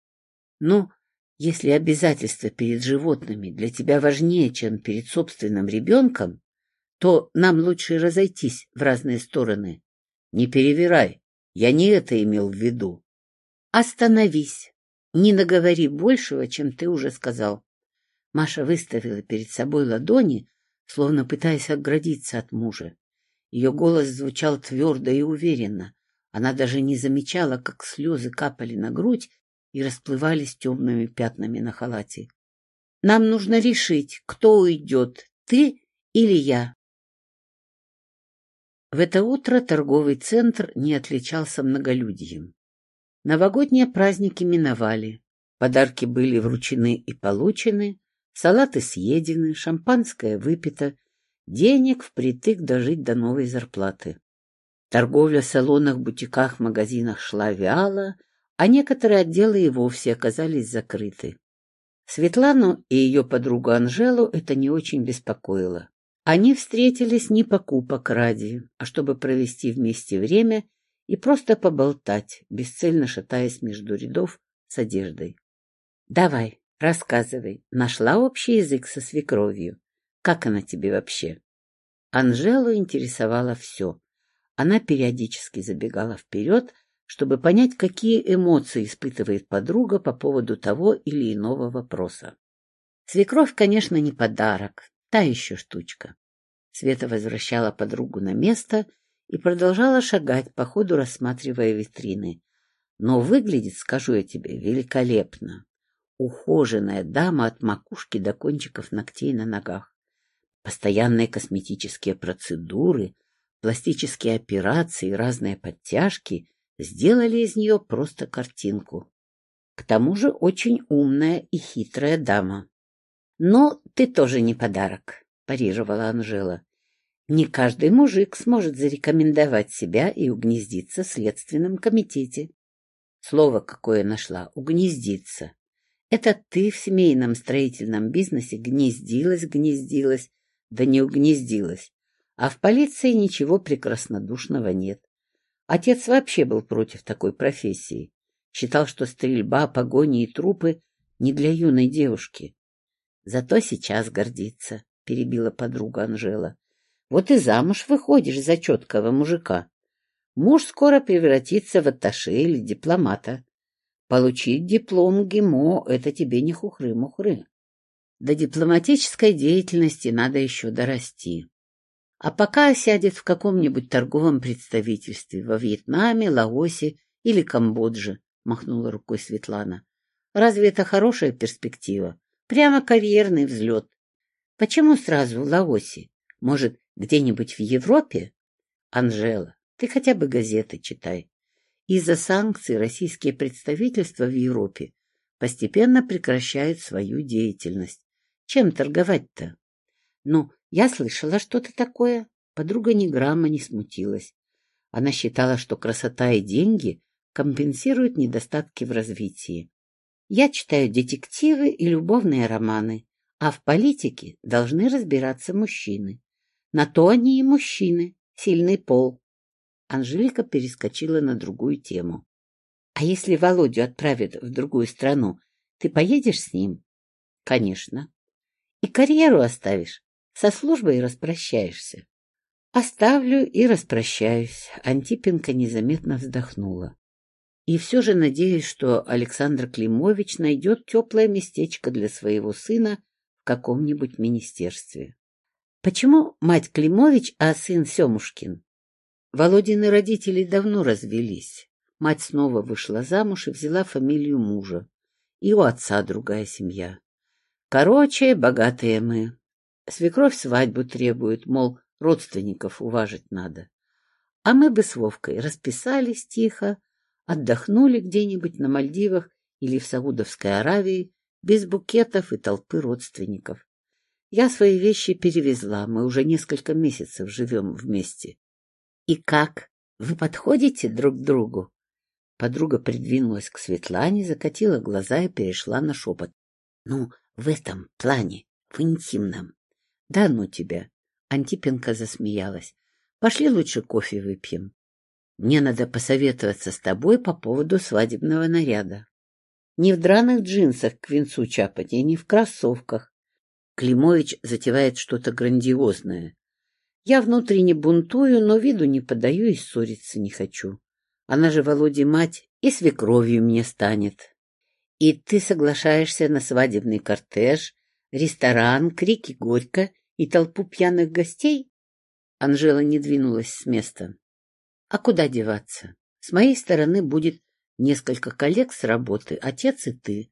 Ну, если обязательства перед животными для тебя важнее, чем перед собственным ребенком, то нам лучше разойтись в разные стороны. Не перевирай, я не это имел в виду. Остановись. Не наговори большего, чем ты уже сказал. Маша выставила перед собой ладони, словно пытаясь оградиться от мужа. Ее голос звучал твердо и уверенно. Она даже не замечала, как слезы капали на грудь и расплывались темными пятнами на халате. — Нам нужно решить, кто уйдет, ты или я. В это утро торговый центр не отличался многолюдьем. Новогодние праздники миновали, подарки были вручены и получены, салаты съедены, шампанское выпито, денег впритык дожить до новой зарплаты. Торговля в салонах, бутиках, магазинах шла вяло, а некоторые отделы и вовсе оказались закрыты. Светлану и ее подругу Анжелу это не очень беспокоило. Они встретились не покупок ради, а чтобы провести вместе время и просто поболтать, бесцельно шатаясь между рядов с одеждой. — Давай, рассказывай, нашла общий язык со свекровью. Как она тебе вообще? Анжелу интересовало все. Она периодически забегала вперед, чтобы понять, какие эмоции испытывает подруга по поводу того или иного вопроса. Свекровь, конечно, не подарок, та еще штучка. Света возвращала подругу на место и продолжала шагать, по ходу рассматривая витрины. Но выглядит, скажу я тебе, великолепно. Ухоженная дама от макушки до кончиков ногтей на ногах. Постоянные косметические процедуры — Пластические операции и разные подтяжки сделали из нее просто картинку. К тому же очень умная и хитрая дама. — Но ты тоже не подарок, — парировала Анжела. — Не каждый мужик сможет зарекомендовать себя и угнездиться в следственном комитете. Слово какое нашла — угнездиться. Это ты в семейном строительном бизнесе гнездилась, гнездилась, да не угнездилась. А в полиции ничего прекраснодушного нет. Отец вообще был против такой профессии. Считал, что стрельба, погони и трупы не для юной девушки. Зато сейчас гордится, — перебила подруга Анжела. Вот и замуж выходишь за четкого мужика. Муж скоро превратится в атташе или дипломата. Получить диплом ГИМО — это тебе не хухры-мухры. До дипломатической деятельности надо еще дорасти. А пока сядет в каком-нибудь торговом представительстве во Вьетнаме, Лаосе или Камбодже, махнула рукой Светлана. Разве это хорошая перспектива? Прямо карьерный взлет. Почему сразу в Лаосе? Может, где-нибудь в Европе? Анжела, ты хотя бы газеты читай. Из-за санкций российские представительства в Европе постепенно прекращают свою деятельность. Чем торговать-то? Ну, я слышала что-то такое. Подруга ни грамма не смутилась. Она считала, что красота и деньги компенсируют недостатки в развитии. Я читаю детективы и любовные романы, а в политике должны разбираться мужчины. На то они и мужчины, сильный пол. Анжелика перескочила на другую тему. — А если Володю отправят в другую страну, ты поедешь с ним? — Конечно. — И карьеру оставишь? Со службой распрощаешься. Оставлю и распрощаюсь. Антипенко незаметно вздохнула. И все же надеюсь, что Александр Климович найдет теплое местечко для своего сына в каком-нибудь министерстве. Почему мать Климович, а сын Семушкин? Володины родители давно развелись. Мать снова вышла замуж и взяла фамилию мужа. И у отца другая семья. Короче, богатые мы. Свекровь свадьбу требует, мол, родственников уважить надо. А мы бы с Вовкой расписались тихо, отдохнули где-нибудь на Мальдивах или в Саудовской Аравии, без букетов и толпы родственников. Я свои вещи перевезла, мы уже несколько месяцев живем вместе. — И как? Вы подходите друг к другу? Подруга придвинулась к Светлане, закатила глаза и перешла на шепот. — Ну, в этом плане, в интимном. — Да ну тебя! — Антипенко засмеялась. — Пошли лучше кофе выпьем. Мне надо посоветоваться с тобой по поводу свадебного наряда. Не в драных джинсах к венцу чапать, и не в кроссовках. Климович затевает что-то грандиозное. Я внутренне бунтую, но виду не подаю и ссориться не хочу. Она же Володе мать и свекровью мне станет. И ты соглашаешься на свадебный кортеж, ресторан, крики горько и толпу пьяных гостей? Анжела не двинулась с места. А куда деваться? С моей стороны будет несколько коллег с работы, отец и ты.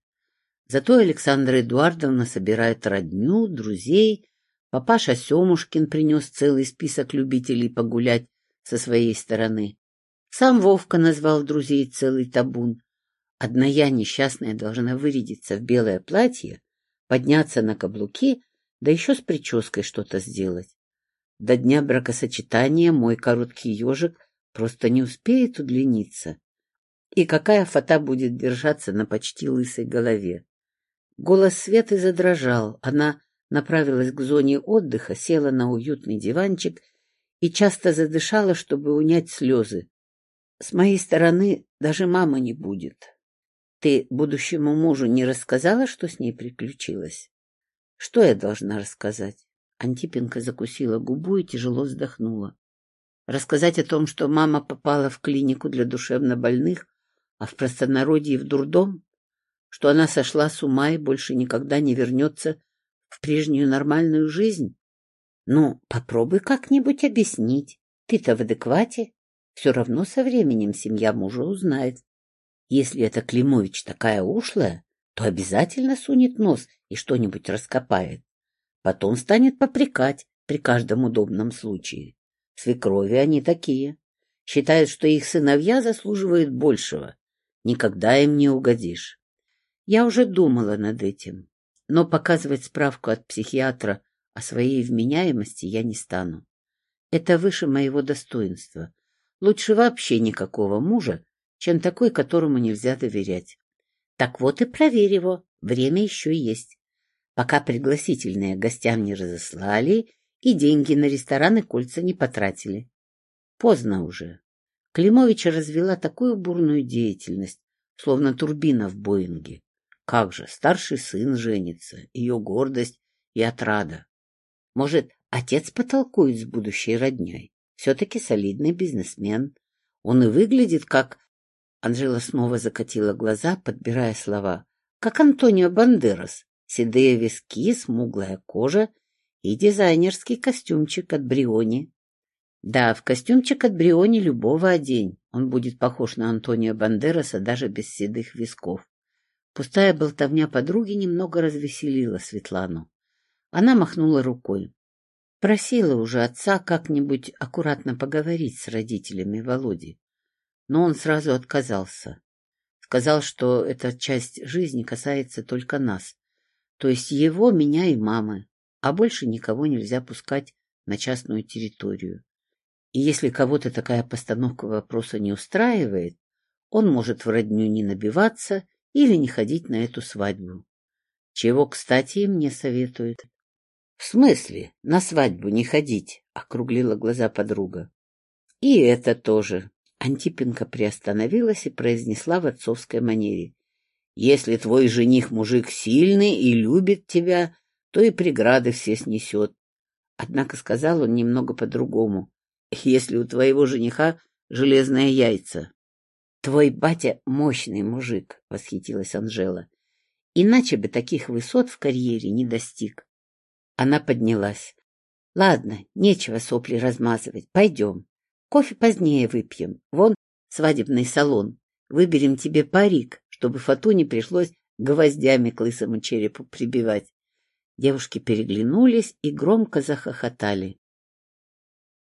Зато Александра Эдуардовна собирает родню, друзей. Папаша Семушкин принес целый список любителей погулять со своей стороны. Сам Вовка назвал друзей целый табун. Одна я, несчастная, должна вырядиться в белое платье, подняться на каблуки, да еще с прической что-то сделать. До дня бракосочетания мой короткий ежик просто не успеет удлиниться. И какая фата будет держаться на почти лысой голове? Голос Светы задрожал. Она направилась к зоне отдыха, села на уютный диванчик и часто задышала, чтобы унять слезы. С моей стороны даже мама не будет. Ты будущему мужу не рассказала, что с ней приключилось? Что я должна рассказать? Антипенко закусила губу и тяжело вздохнула. Рассказать о том, что мама попала в клинику для душевнобольных, а в простонародье в дурдом? Что она сошла с ума и больше никогда не вернется в прежнюю нормальную жизнь? Ну, попробуй как-нибудь объяснить. Ты-то в адеквате. Все равно со временем семья мужа узнает. Если эта Климович такая ушлая, то обязательно сунет нос и что-нибудь раскопает. Потом станет попрекать при каждом удобном случае. Свекрови они такие. Считают, что их сыновья заслуживают большего. Никогда им не угодишь. Я уже думала над этим, но показывать справку от психиатра о своей вменяемости я не стану. Это выше моего достоинства. Лучше вообще никакого мужа, чем такой, которому нельзя доверять. Так вот и проверь его, время еще есть пока пригласительные гостям не разослали и деньги на рестораны кольца не потратили. Поздно уже. Климовича развела такую бурную деятельность, словно турбина в Боинге. Как же, старший сын женится, ее гордость и отрада. Может, отец потолкует с будущей родней? Все-таки солидный бизнесмен. Он и выглядит как... Анжела снова закатила глаза, подбирая слова. Как Антонио Бандерас седые виски, смуглая кожа и дизайнерский костюмчик от Бриони. Да, в костюмчик от Бриони любого одень. Он будет похож на Антонио Бандераса даже без седых висков. Пустая болтовня подруги немного развеселила Светлану. Она махнула рукой. Просила уже отца как-нибудь аккуратно поговорить с родителями Володи. Но он сразу отказался. Сказал, что эта часть жизни касается только нас, то есть его, меня и мамы, а больше никого нельзя пускать на частную территорию. И если кого-то такая постановка вопроса не устраивает, он может в родню не набиваться или не ходить на эту свадьбу. Чего, кстати, и мне советуют. — В смысле на свадьбу не ходить? — округлила глаза подруга. — И это тоже. Антипенко приостановилась и произнесла в отцовской манере. Если твой жених мужик сильный и любит тебя, то и преграды все снесет. Однако сказал он немного по-другому. Если у твоего жениха железные яйца. Твой батя мощный мужик, — восхитилась Анжела. Иначе бы таких высот в карьере не достиг. Она поднялась. Ладно, нечего сопли размазывать. Пойдем. Кофе позднее выпьем. Вон свадебный салон. Выберем тебе парик, чтобы Фатуне пришлось гвоздями к лысому черепу прибивать. Девушки переглянулись и громко захохотали.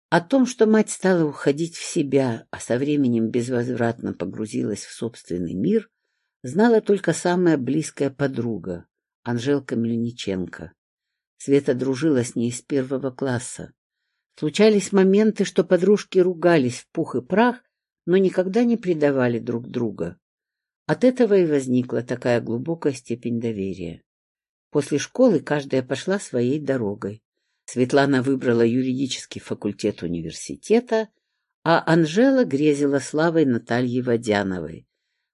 О том, что мать стала уходить в себя, а со временем безвозвратно погрузилась в собственный мир, знала только самая близкая подруга, Анжелка Мельниченко. Света дружила с ней с первого класса. Случались моменты, что подружки ругались в пух и прах, но никогда не предавали друг друга. От этого и возникла такая глубокая степень доверия. После школы каждая пошла своей дорогой. Светлана выбрала юридический факультет университета, а Анжела грезила славой Натальи Водяновой,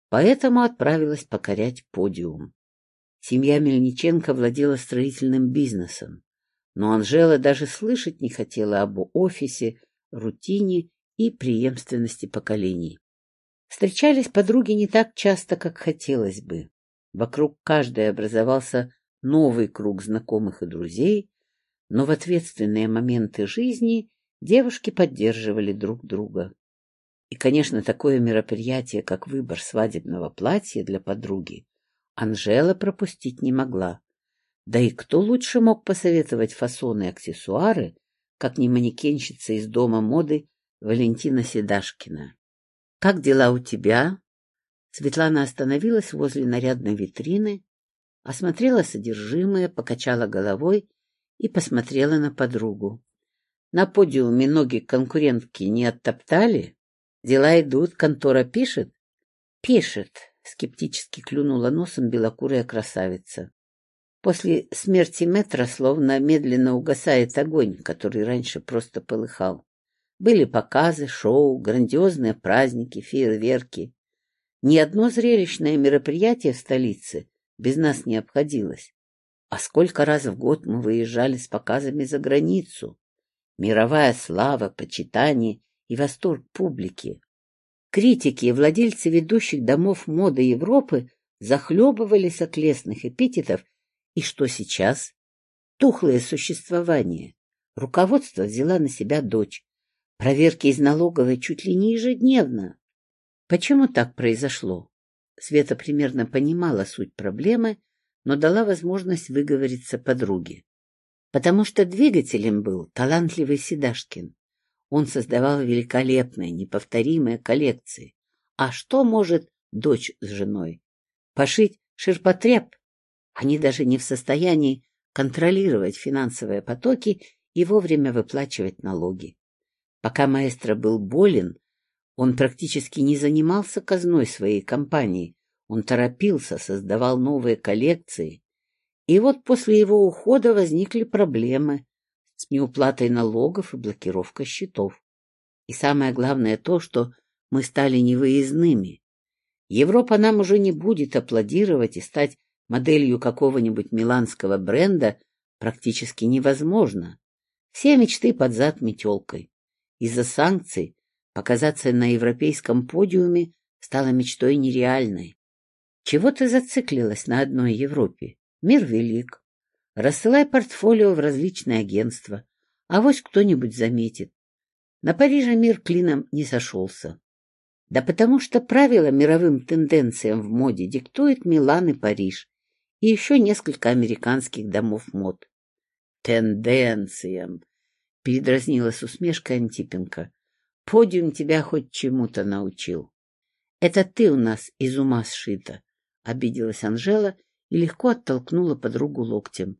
поэтому отправилась покорять подиум. Семья Мельниченко владела строительным бизнесом, но Анжела даже слышать не хотела об офисе, рутине и преемственности поколений. Встречались подруги не так часто, как хотелось бы. Вокруг каждой образовался новый круг знакомых и друзей, но в ответственные моменты жизни девушки поддерживали друг друга. И, конечно, такое мероприятие, как выбор свадебного платья для подруги, Анжела пропустить не могла. Да и кто лучше мог посоветовать фасоны и аксессуары, как не манекенщица из дома моды Валентина Седашкина. «Как дела у тебя?» Светлана остановилась возле нарядной витрины, осмотрела содержимое, покачала головой и посмотрела на подругу. На подиуме ноги конкурентки не оттоптали? Дела идут, контора пишет? Пишет, скептически клюнула носом белокурая красавица. После смерти метра словно медленно угасает огонь, который раньше просто полыхал. Были показы, шоу, грандиозные праздники, фейерверки. Ни одно зрелищное мероприятие в столице без нас не обходилось. А сколько раз в год мы выезжали с показами за границу. Мировая слава, почитание и восторг публики. Критики и владельцы ведущих домов моды Европы захлебывались от лестных эпитетов и что сейчас? Тухлое существование. Руководство взяла на себя дочь. Проверки из налоговой чуть ли не ежедневно. Почему так произошло? Света примерно понимала суть проблемы, но дала возможность выговориться подруге. Потому что двигателем был талантливый Сидашкин. Он создавал великолепные, неповторимые коллекции. А что может дочь с женой? Пошить ширпотреб они даже не в состоянии контролировать финансовые потоки и вовремя выплачивать налоги. Пока маэстро был болен, он практически не занимался казной своей компании, он торопился, создавал новые коллекции. И вот после его ухода возникли проблемы с неуплатой налогов и блокировкой счетов. И самое главное то, что мы стали невыездными. Европа нам уже не будет аплодировать и стать моделью какого-нибудь миланского бренда практически невозможно. Все мечты под зад метелкой. Из-за санкций показаться на европейском подиуме стало мечтой нереальной. Чего ты зациклилась на одной Европе? Мир велик. Рассылай портфолио в различные агентства, а вось кто-нибудь заметит. На Париже мир клином не сошелся. Да потому что правила мировым тенденциям в моде диктует Милан и Париж, и еще несколько американских домов мод. «Тенденциям!» — передразнила с усмешкой Антипенко. «Подиум тебя хоть чему-то научил». «Это ты у нас из ума сшита», — обиделась Анжела и легко оттолкнула подругу локтем.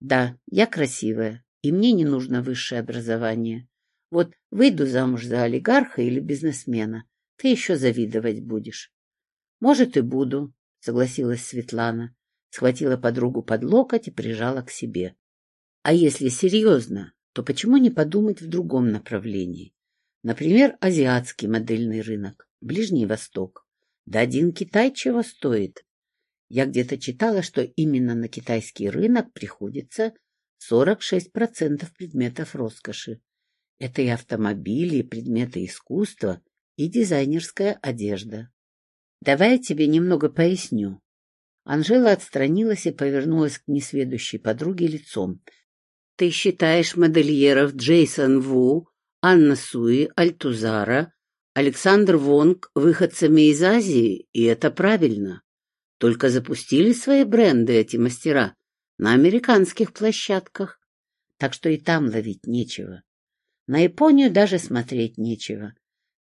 «Да, я красивая, и мне не нужно высшее образование. Вот выйду замуж за олигарха или бизнесмена, ты еще завидовать будешь». «Может, и буду», — согласилась Светлана схватила подругу под локоть и прижала к себе. А если серьезно, то почему не подумать в другом направлении? Например, азиатский модельный рынок, Ближний Восток. Да один Китай чего стоит? Я где-то читала, что именно на китайский рынок приходится 46% предметов роскоши. Это и автомобили, и предметы искусства, и дизайнерская одежда. Давай я тебе немного поясню. Анжела отстранилась и повернулась к несведущей подруге лицом. — Ты считаешь модельеров Джейсон Ву, Анна Суи, Альтузара, Александр Вонг выходцами из Азии, и это правильно. Только запустили свои бренды эти мастера на американских площадках, так что и там ловить нечего. На Японию даже смотреть нечего.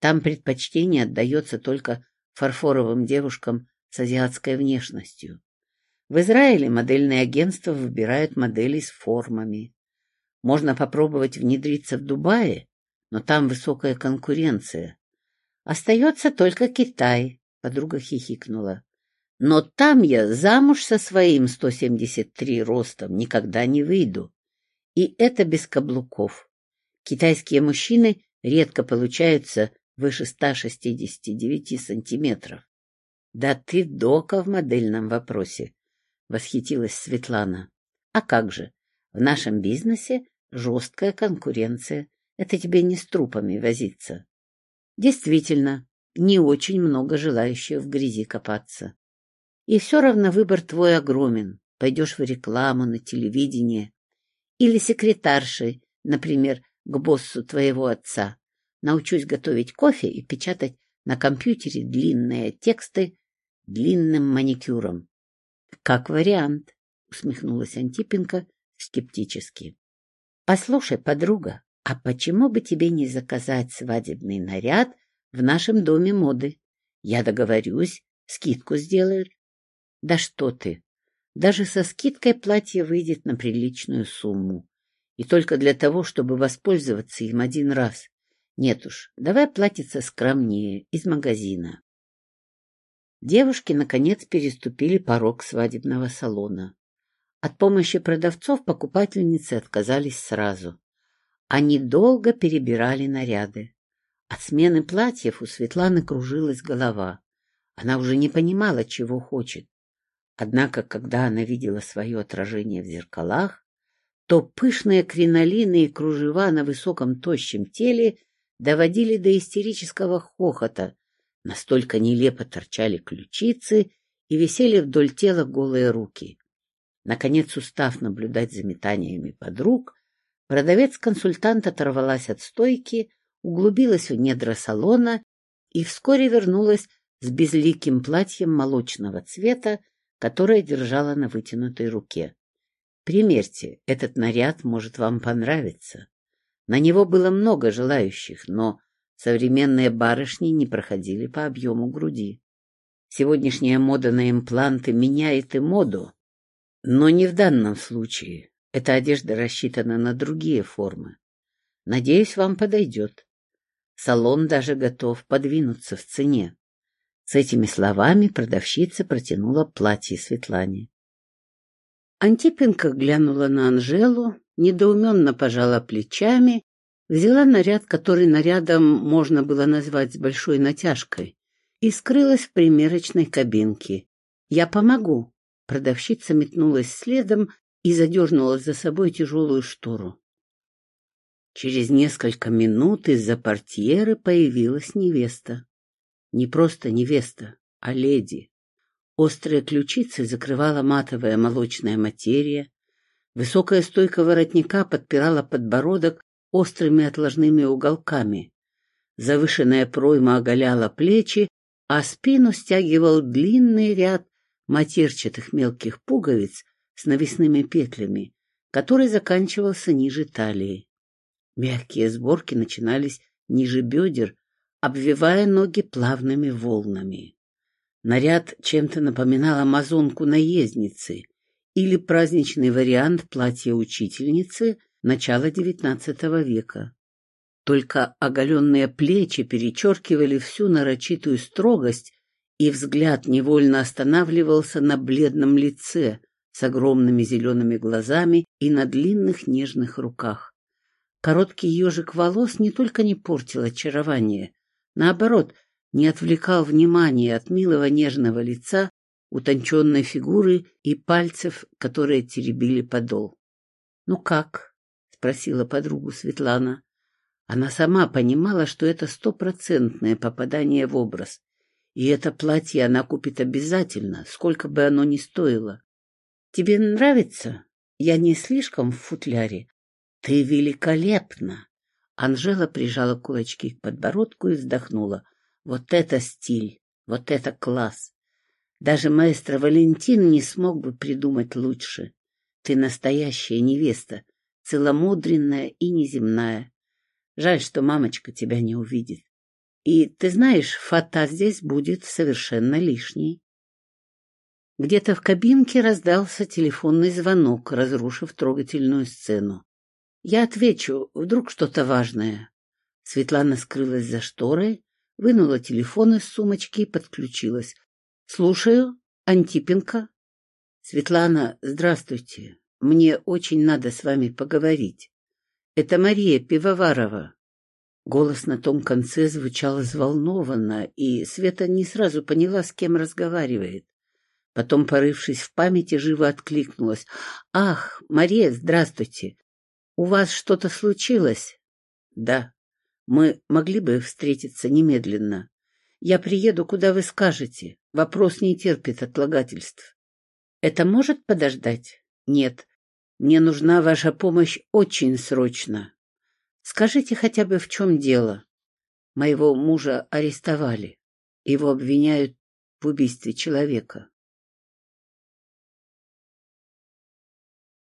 Там предпочтение отдается только фарфоровым девушкам с азиатской внешностью. В Израиле модельные агентства выбирают модели с формами. Можно попробовать внедриться в Дубае, но там высокая конкуренция. Остается только Китай, подруга хихикнула. Но там я замуж со своим 173 ростом никогда не выйду. И это без каблуков. Китайские мужчины редко получаются выше 169 сантиметров. — Да ты дока в модельном вопросе, — восхитилась Светлана. — А как же? В нашем бизнесе жесткая конкуренция. Это тебе не с трупами возиться. Действительно, не очень много желающих в грязи копаться. И все равно выбор твой огромен. Пойдешь в рекламу, на телевидение. Или секретаршей, например, к боссу твоего отца. Научусь готовить кофе и печатать на компьютере длинные тексты длинным маникюром. — Как вариант, — усмехнулась Антипенко скептически. — Послушай, подруга, а почему бы тебе не заказать свадебный наряд в нашем доме моды? Я договорюсь, скидку сделают. — Да что ты! Даже со скидкой платье выйдет на приличную сумму. И только для того, чтобы воспользоваться им один раз. Нет уж, давай платиться скромнее, из магазина. Девушки, наконец, переступили порог свадебного салона. От помощи продавцов покупательницы отказались сразу. Они долго перебирали наряды. От смены платьев у Светланы кружилась голова. Она уже не понимала, чего хочет. Однако, когда она видела свое отражение в зеркалах, то пышные кринолины и кружева на высоком тощем теле доводили до истерического хохота, настолько нелепо торчали ключицы и висели вдоль тела голые руки. Наконец, устав наблюдать за метаниями подруг, продавец-консультант оторвалась от стойки, углубилась в недра салона и вскоре вернулась с безликим платьем молочного цвета, которое держала на вытянутой руке. Примерьте, этот наряд может вам понравиться. На него было много желающих, но современные барышни не проходили по объему груди. Сегодняшняя мода на импланты меняет и моду, но не в данном случае. Эта одежда рассчитана на другие формы. Надеюсь, вам подойдет. Салон даже готов подвинуться в цене. С этими словами продавщица протянула платье Светлане. Антипенко глянула на Анжелу, недоуменно пожала плечами, взяла наряд, который нарядом можно было назвать с большой натяжкой, и скрылась в примерочной кабинке. «Я помогу!» Продавщица метнулась следом и задернула за собой тяжелую штору. Через несколько минут из-за портьеры появилась невеста. Не просто невеста, а леди. Острые ключицы закрывала матовая молочная материя, высокая стойка воротника подпирала подбородок острыми отложными уголками. Завышенная пройма оголяла плечи, а спину стягивал длинный ряд матерчатых мелких пуговиц с навесными петлями, который заканчивался ниже талии. Мягкие сборки начинались ниже бедер, обвивая ноги плавными волнами. Наряд чем-то напоминал амазонку наездницы или праздничный вариант платья учительницы начала XIX века. Только оголенные плечи перечеркивали всю нарочитую строгость, и взгляд невольно останавливался на бледном лице с огромными зелеными глазами и на длинных нежных руках. Короткий ежик волос не только не портил очарование, наоборот, не отвлекал внимания от милого нежного лица, утонченной фигуры и пальцев, которые теребили подол. — Ну как? — спросила подругу Светлана. Она сама понимала, что это стопроцентное попадание в образ, и это платье она купит обязательно, сколько бы оно ни стоило. — Тебе нравится? Я не слишком в футляре. — Ты великолепна! Анжела прижала кулачки к подбородку и вздохнула. Вот это стиль, вот это класс. Даже маэстро Валентин не смог бы придумать лучше. Ты настоящая невеста, целомудренная и неземная. Жаль, что мамочка тебя не увидит. И, ты знаешь, фата здесь будет совершенно лишней. Где-то в кабинке раздался телефонный звонок, разрушив трогательную сцену. Я отвечу, вдруг что-то важное. Светлана скрылась за шторой, вынула телефон из сумочки и подключилась. — Слушаю, Антипенко. — Светлана, здравствуйте. Мне очень надо с вами поговорить. Это Мария Пивоварова. Голос на том конце звучал взволнованно, и Света не сразу поняла, с кем разговаривает. Потом, порывшись в памяти, живо откликнулась. — Ах, Мария, здравствуйте. У вас что-то случилось? — Да. Мы могли бы встретиться немедленно. Я приеду, куда вы скажете. Вопрос не терпит отлагательств. Это может подождать? Нет. Мне нужна ваша помощь очень срочно. Скажите хотя бы, в чем дело. Моего мужа арестовали. Его обвиняют в убийстве человека.